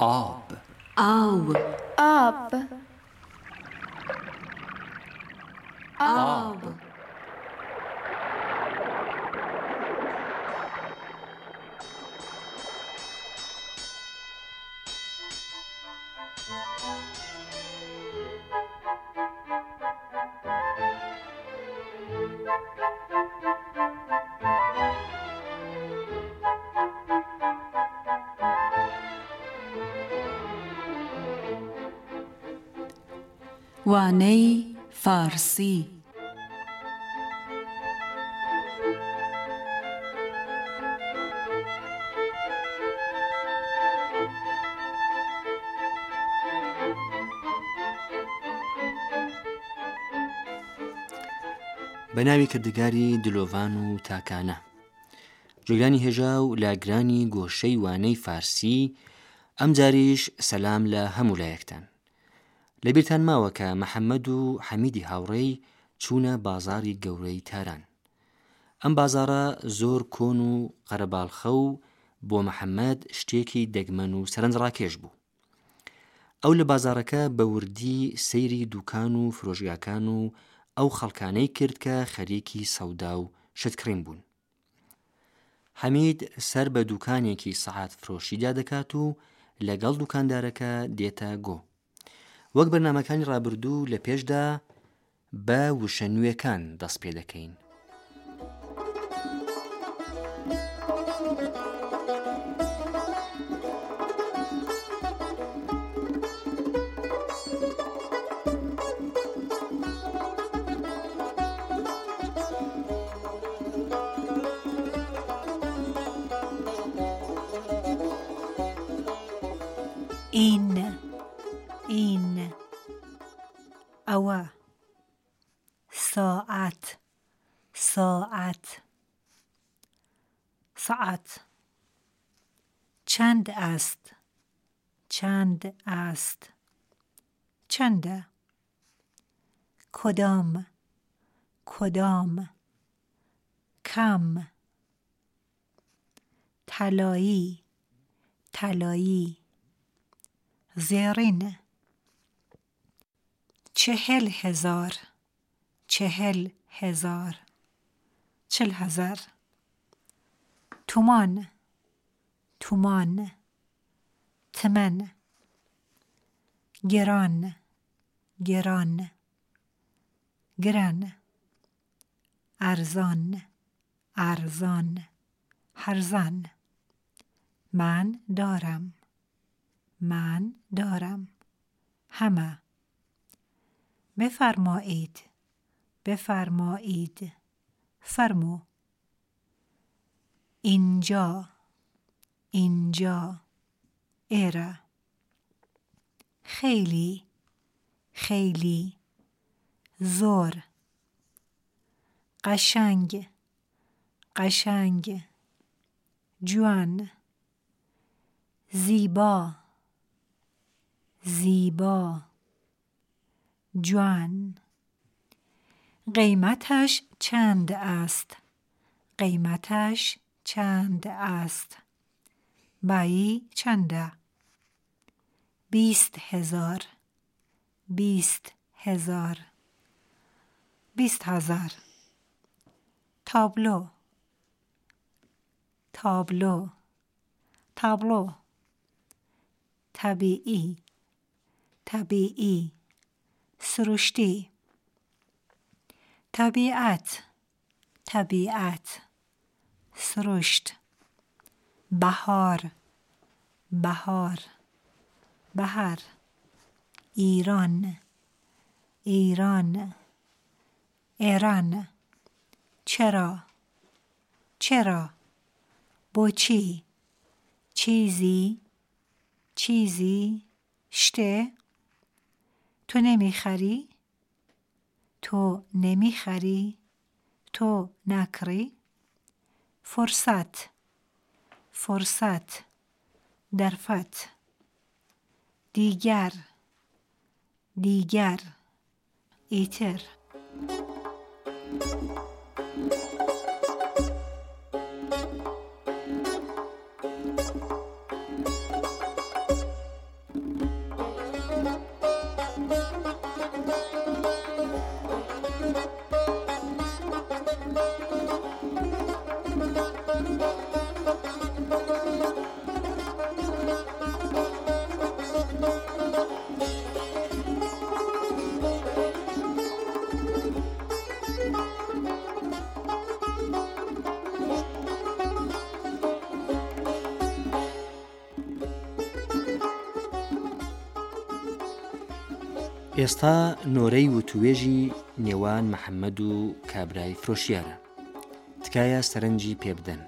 Up, up, up, Ob. وانەی فارسی. بە ناوی کردگاری دلۆڤان و تاکانە. جوگرانی هێژا و لاگرانی گۆشەی وانەی فارسی ئەم جاریش سەسلام لە هەموو لایەکتان. لەبیرتان ماوە کە محەممەد و حەمیدی هاوڕێی چوونە بازاری گەورەی تاران. ئەم بازارە زۆر کۆن و قەرەباڵخە و بۆ محەممەد شتێکی دەگمەن و سەرنجڕاکێش بوو. ئەو لە بازارەکە بە وردی سەیری دوکان و فرۆژگاکان و ئەو خەڵکانەی کرد کە خەریکی سەودا و شتکڕین بوون. حەمید سەر بە دوکانێکی سەعات فرۆشیدا دەکات و لەگەڵ دوکاندارەکە دێتە گۆ. وەک بەرنمەکانی ڕابردوو لە پێشدا بە وشە نوێەکان دەست پێ دەکەین. این چند است؟ چنده؟ کدام؟ کدام؟ کم؟ طلایی؟ طلایی؟ زرین؟ چهل هزار؟ چهل هزار؟ چل هزار. تومان؟ تومان. تمن گران گران گران ارزان ارزان هرزان. من دارم من دارم. همه. بفرمایید بفرمایید. فرمو. اینجا اینجا. ایره خیلی خیلی زور قشنگ قشنگ جوان زیبا زیبا جوان قیمتش چند است قیمتش چند است بایی چنده؟ بیست هزار بیست هزار بیست هزار. تابلو تابلو تابلو. طبیعی طبیعی. سروشتی. طبیعت طبیعت. سرشت. بهار بهار بهر ایران ایران ایران. چرا؟ چرا؟ با چی چیزی؟ چیزی؟ شته؟ تو نمی‌خری؟ تو نمی‌خری؟ تو نکری؟ فرصت. فرصت درفت. دیگر دیگر. ایتر. ئێستا نۆرەی وتوێژی نێوان محەممەد و کابرای فرۆشیارە تکایە سەرنجی پێبدەن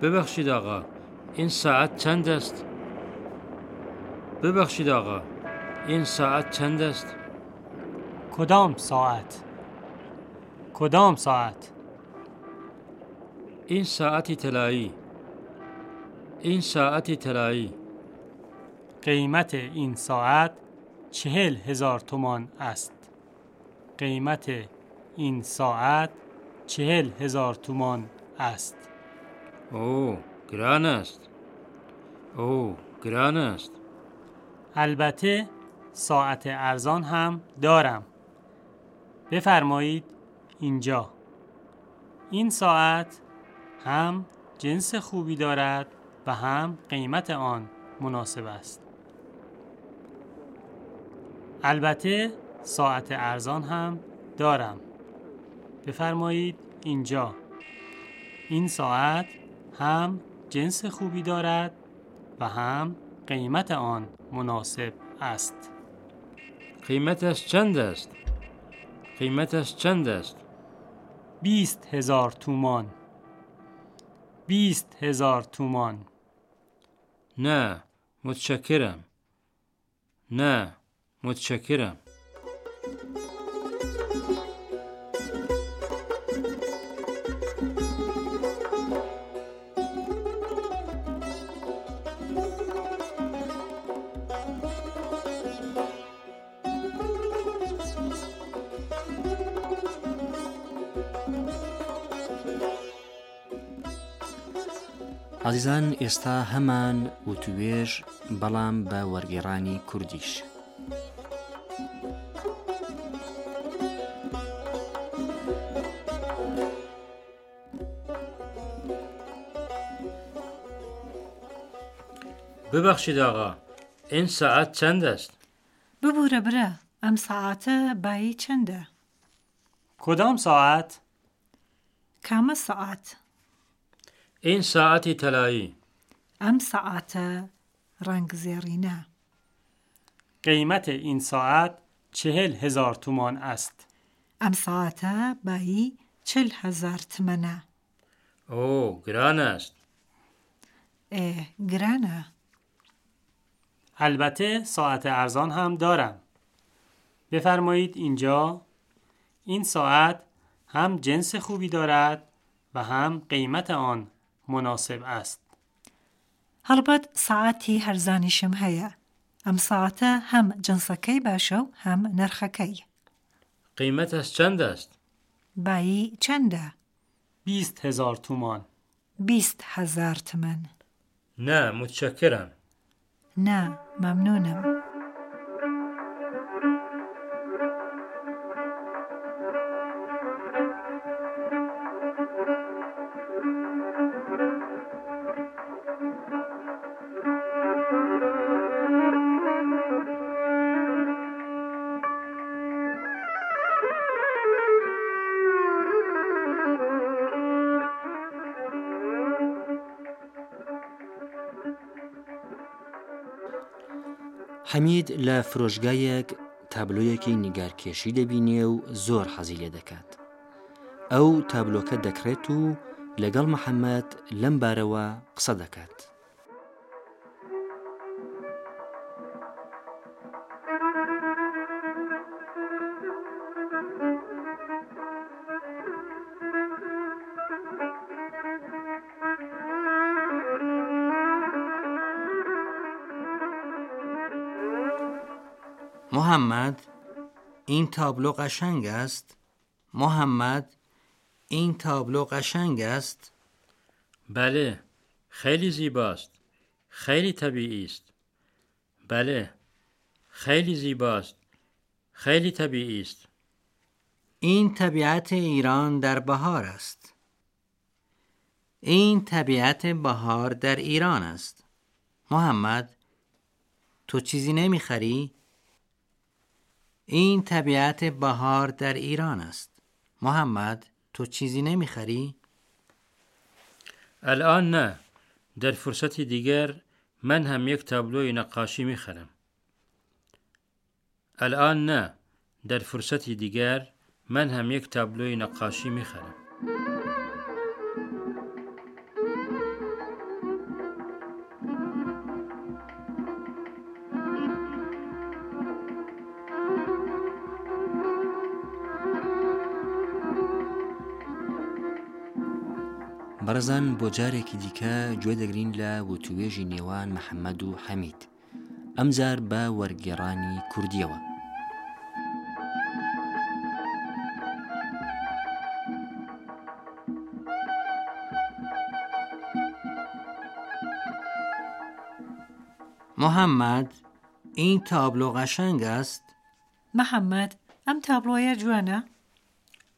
ببخشید آقا این ساعت چند است؟ ببخشید آقا این ساعت چند است؟ کدام ساعت؟ کدام ساعت؟ این ساعت طلایی. این ساعت طلایی. قیمت این ساعت چهل هزار تومان است. قیمت این ساعت چهل هزار تومان است. او گران است. او گران است. البته ساعت ارزان هم دارم. بفرمایید اینجا. این ساعت هم جنس خوبی دارد و هم قیمت آن مناسب است. البته ساعت ارزان هم دارم. بفرمایید اینجا. این ساعت هم جنس خوبی دارد و هم قیمت آن مناسب است. قیمتش چند است؟ قیمتش چند است؟ بیست هزار تومان. بیست هزار تومان. نه متشکرم. نه متشکرم. عزیزان ئێستا هەمان وتوێژ بەڵام بە وەرگێڕانی کوردیش. ببخشید آقا این ساعت چند است؟ ببوورە برە ئەم سەعاتە بایی چەندە؟ کدام ساعت کامە سەعات این ساعت طلایی. ئەم سەعاتە ڕنگزێڕینە قیمت این ساعت چهل هزار تومان است. ئەم سەعاتە بایی چل هزار تمەنە او گران است. ئێ گرانە البته ساعت ارزان هم دارم. بفرمایید اینجا این ساعت هم جنس خوبی دارد و هم قیمت آن مناسب است. هەڵبەت ساعتی هەرزانیشم هەیە. ئەم ساعتە هەم جنسەکەی باشە و هەم نرخەکەی. قیمتش چند است؟ بایی چەندە؟ بیست هزار تومان. بیست هزار تمەن نه متشکرم. نا مەمنونم حەمید لە فرۆژگایەک تابلۆیەکی نیگارکێشی دەبینێ و زۆر حەزی لێ دەکات. ئەو تابلۆکە دەکرێت و لەگەڵ محەممەد لەم بارەوە قسە دەکات. محمد این تابلو قشنگ است. محمد این تابلو قشنگ است. بله خیلی زیباست. خیلی طبیعی است. بله خیلی زیباست. خیلی طبیعی است. این طبیعت ایران در بهار است. این طبیعت بهار در ایران است. محمد تو چیزی نمی‌خری؟ این طبیعت بهار در ایران است. محمد تو چیزی نمی‌خری؟ الان نه. در فرصتی دیگر من هم یک تابلوی نقاشی می‌خرم. الان نه. در فرصتی دیگر من هم یک تابلوی نقاشی می‌خرم. بەڕزان بۆ جارێکی دیکە گوێ دەگرین لە وتوێژی نێوان محەممەد و حەمید. ئەمجار بە وەرگێڕانی کوردیەوە. محمد این تابلو قشنگ است؟ محەممەد ئەم تابلۆیە جوانە؟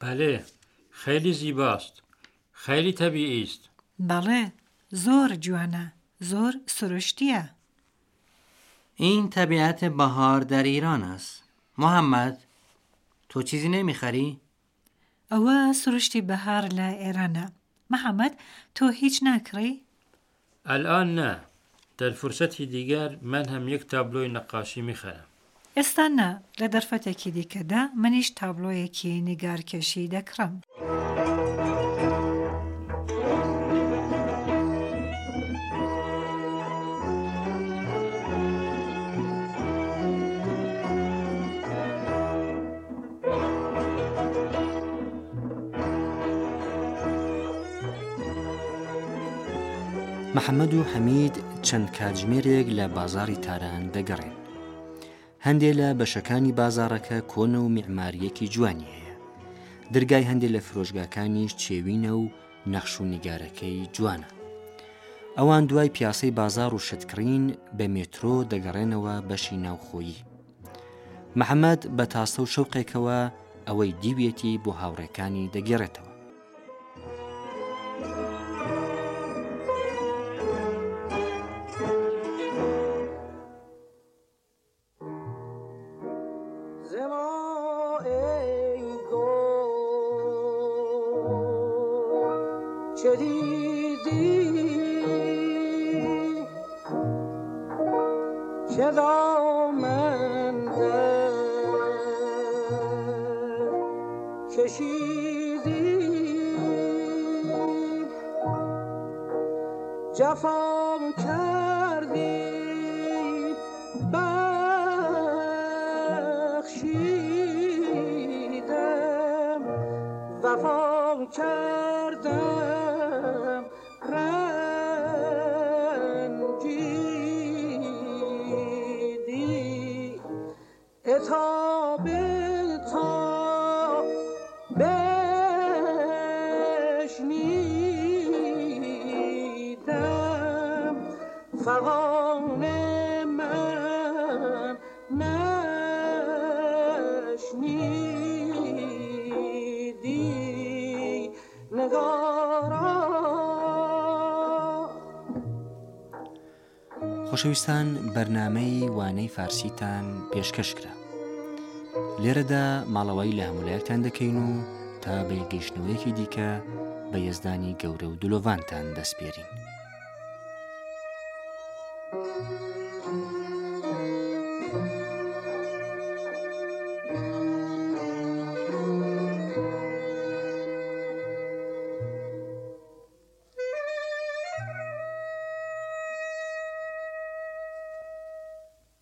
بله خیلی زیباست. خیلی طبیعی است. بەڵێ زۆر جوانە زۆر سروشتیە این طبیعت بهار در ایران است. محمد تو چیزی نمی‌خری؟ ئەوە سروشتی بەهار لە ئێرانە محەممەد تۆ هیچ ناکڕی؟ الان نه. در فرصتی دیگر من هم یک تابلوی نقاشی می‌خرم. ئێستا نا لە دەرفەتێکی دیکەدا منیش تابلۆیەکی نیگارکێشی دەکڕم. محەممەد و حەمید چەند کاتژمێرێک لە بازاری تاران دەگەڕێن. هەندێک لە بەشەکانی بازارەکە کۆنە و میعماریەکی جوانی هەیە. دەرگای هەندێک لە فرۆژگاکانیش چێوینە و نەخش و نیگارەکەی جوانە. ئەوان دوای پیاسەی بازار و شتکڕین بە مێترۆ دەگەڕێنەوە بەشی ناوخۆیی. محەممەد بە تاسە و شەوقێکەوە ئەوەی دیوێتی بۆ هاوڕێکانی دەگێڕێتەوە. جفا خۆشەویستان بەرنمەی وانەی فارسیتان پێشکەشکرا لێرەدا ماڵەوەی لە هەمولایەکتان دەکەین و تا بەیگەیشتنەوەیەکی دیکە بە یەزدانی گەورە و دلۆڤانتان دەستپێرین.